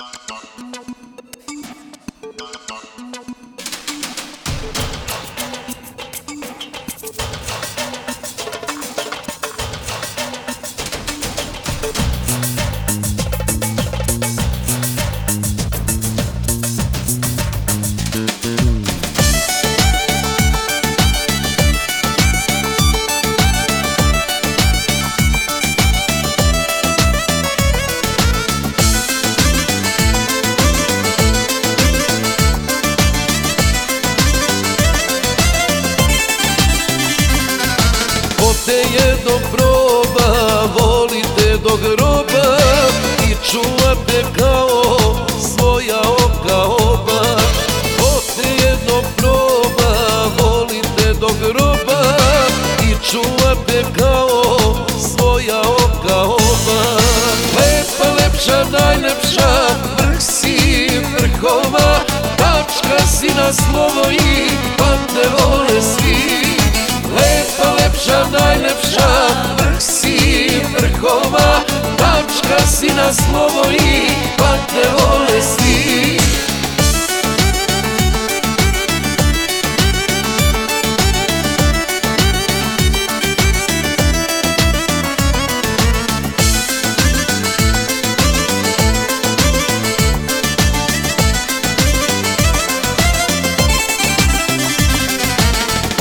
Bye. Te jedno proba, volite do groba I čuvate kao svoja oka oba. Ko te jedno proba, volite do groba I čuvate kao svoja oka oba. Lepa, lepša, najlepša, vrh si vrhova Tačka si na slovo i pa te vole svi. Lepa, lepša, najlepša, Tačka si na slovo i pa te vole svi.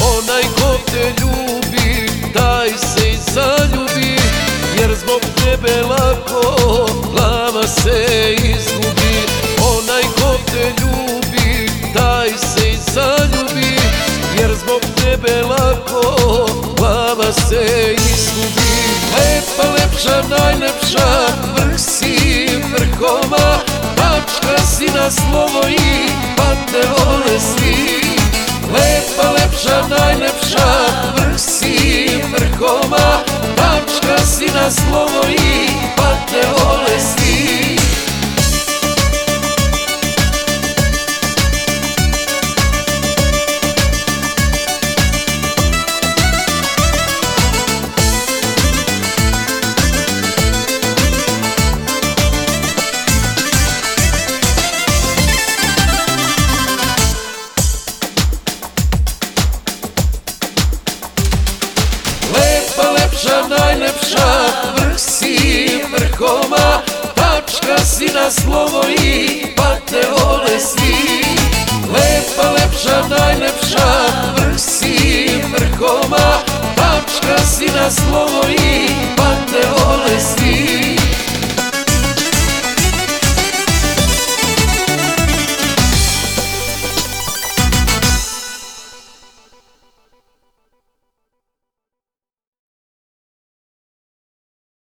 Onaj ko te tebe lako glava se izgubi. Onaj ko te ljubi, taj se i zaljubi Jer zbog tebe lako glava se izgubi. Lepa, lepša, najlepša, vrh si vrhova Tačka si na slovo i pa te vole svi Lepa, lepša, najlepša, vrh si vrhova Tačka si na slovo i Lepa, lepša, najlepša, vrh si vrhova Tačka si na slovo i pa te vole svi Lepa, lepša, najlepša, vrh si vrhova Tačka si na slovo i pa te vole svi